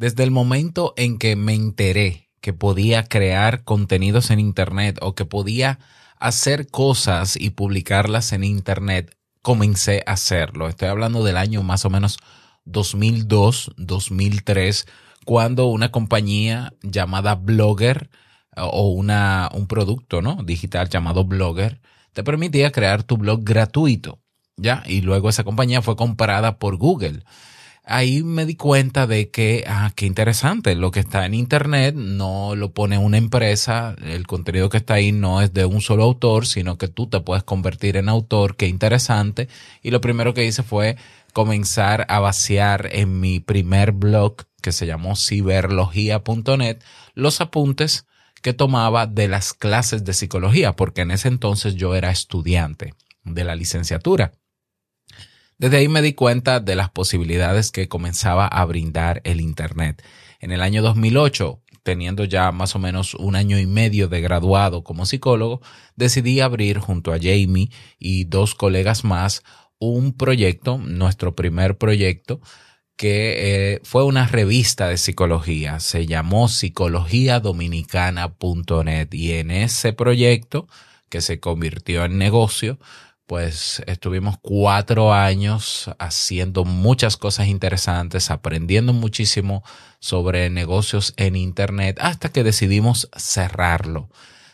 Desde el momento en que me enteré que podía crear contenidos en Internet o que podía hacer cosas y publicarlas en Internet, comencé a hacerlo. Estoy hablando del año más o menos 2002, 2003, cuando una compañía llamada Blogger o una, un producto ¿no? digital llamado Blogger te permitía crear tu blog gratuito. ¿ya? Y luego esa compañía fue comprada por Google. Ahí me di cuenta de que, ah, qué interesante, lo que está en Internet no lo pone una empresa, el contenido que está ahí no es de un solo autor, sino que tú te puedes convertir en autor, qué interesante. Y lo primero que hice fue comenzar a vaciar en mi primer blog que se llamó ciberlogía.net los apuntes que tomaba de las clases de psicología, porque en ese entonces yo era estudiante de la licenciatura. Desde ahí me di cuenta de las posibilidades que comenzaba a brindar el Internet. En el año 2008, teniendo ya más o menos un año y medio de graduado como psicólogo, decidí abrir junto a Jamie y dos colegas más un proyecto, nuestro primer proyecto, que eh, fue una revista de psicología. Se llamó psicologiadominicana.net y en ese proyecto, que se convirtió en negocio, pues estuvimos cuatro años haciendo muchas cosas interesantes, aprendiendo muchísimo sobre negocios en Internet, hasta que decidimos cerrarlo.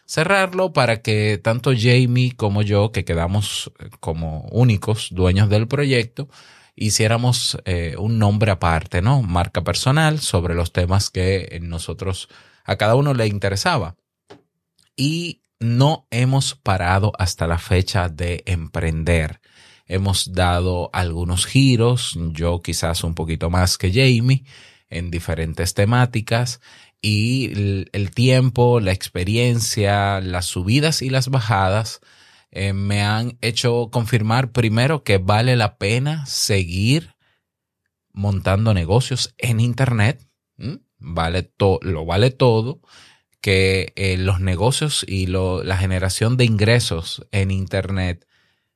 Cerrarlo para que tanto Jamie como yo, que quedamos eh, como únicos dueños del proyecto, hiciéramos eh, un nombre aparte, ¿no? Marca personal sobre los temas que nosotros a cada uno le interesaba. Y no hemos parado hasta la fecha de emprender. Hemos dado algunos giros, yo quizás un poquito más que Jamie, en diferentes temáticas y el tiempo, la experiencia, las subidas y las bajadas eh, me han hecho confirmar primero que vale la pena seguir montando negocios en Internet. Vale todo, lo vale todo que eh, los negocios y la generación de ingresos en Internet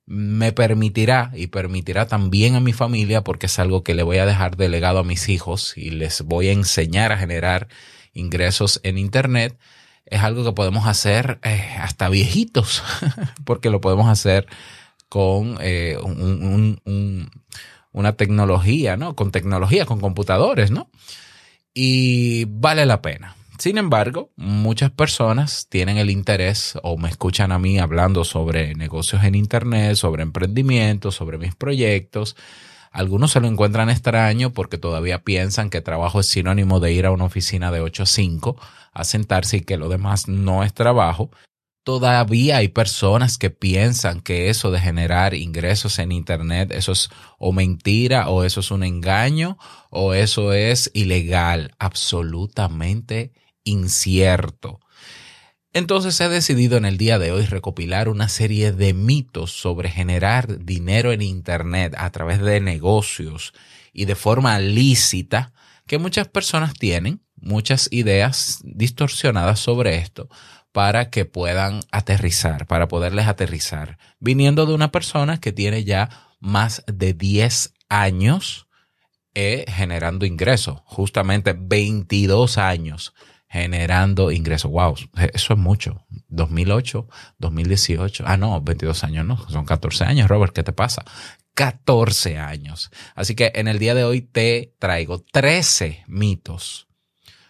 me permitirá y permitirá también a mi familia, porque es algo que le voy a dejar delegado a mis hijos y les voy a enseñar a generar ingresos en Internet, es algo que podemos hacer eh, hasta viejitos, porque lo podemos hacer con eh, una tecnología, ¿no? Con tecnología, con computadores, ¿no? Y vale la pena. Sin embargo, muchas personas tienen el interés o me escuchan a mí hablando sobre negocios en Internet, sobre emprendimiento, sobre mis proyectos. Algunos se lo encuentran extraño porque todavía piensan que trabajo es sinónimo de ir a una oficina de 8 a 5 a sentarse y que lo demás no es trabajo. Todavía hay personas que piensan que eso de generar ingresos en Internet, eso es o mentira o eso es un engaño o eso es ilegal. Absolutamente incierto. Entonces he decidido en el día de hoy recopilar una serie de mitos sobre generar dinero en Internet a través de negocios y de forma lícita que muchas personas tienen, muchas ideas distorsionadas sobre esto para que puedan aterrizar, para poderles aterrizar, viniendo de una persona que tiene ya más de 10 años eh, generando ingresos, justamente 22 años generando ingresos. Wow, eso es mucho. 2008, 2018. Ah, no, 22 años no, son 14 años, Robert, ¿qué te pasa? 14 años. Así que en el día de hoy te traigo 13 mitos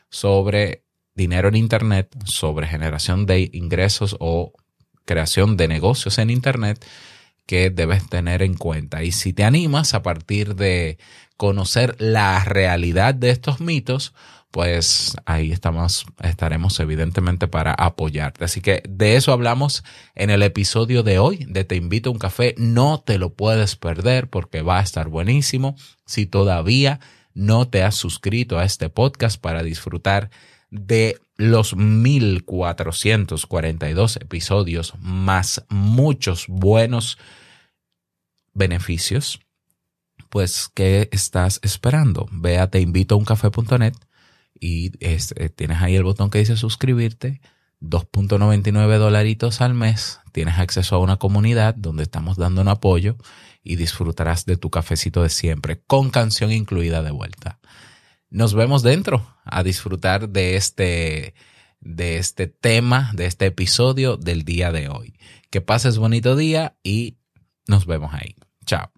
sobre dinero en Internet, sobre generación de ingresos o creación de negocios en Internet que debes tener en cuenta. Y si te animas a partir de conocer la realidad de estos mitos, pues ahí estamos, estaremos evidentemente para apoyarte. Así que de eso hablamos en el episodio de hoy de Te invito a un café. No te lo puedes perder porque va a estar buenísimo. Si todavía no te has suscrito a este podcast para disfrutar de los 1442 episodios más muchos buenos beneficios, pues ¿qué estás esperando? Ve a teinvitouncafe.net y eh, tienes ahí el botón que dice suscribirte, 2.99 dolaritos al mes, tienes acceso a una comunidad donde estamos dando un apoyo y disfrutarás de tu cafecito de siempre, con canción incluida de vuelta. nos vemos dentro a disfrutar de este, de este tema, de este episodio del día de hoy. Que pases bonito día y nos vemos ahí. Chao.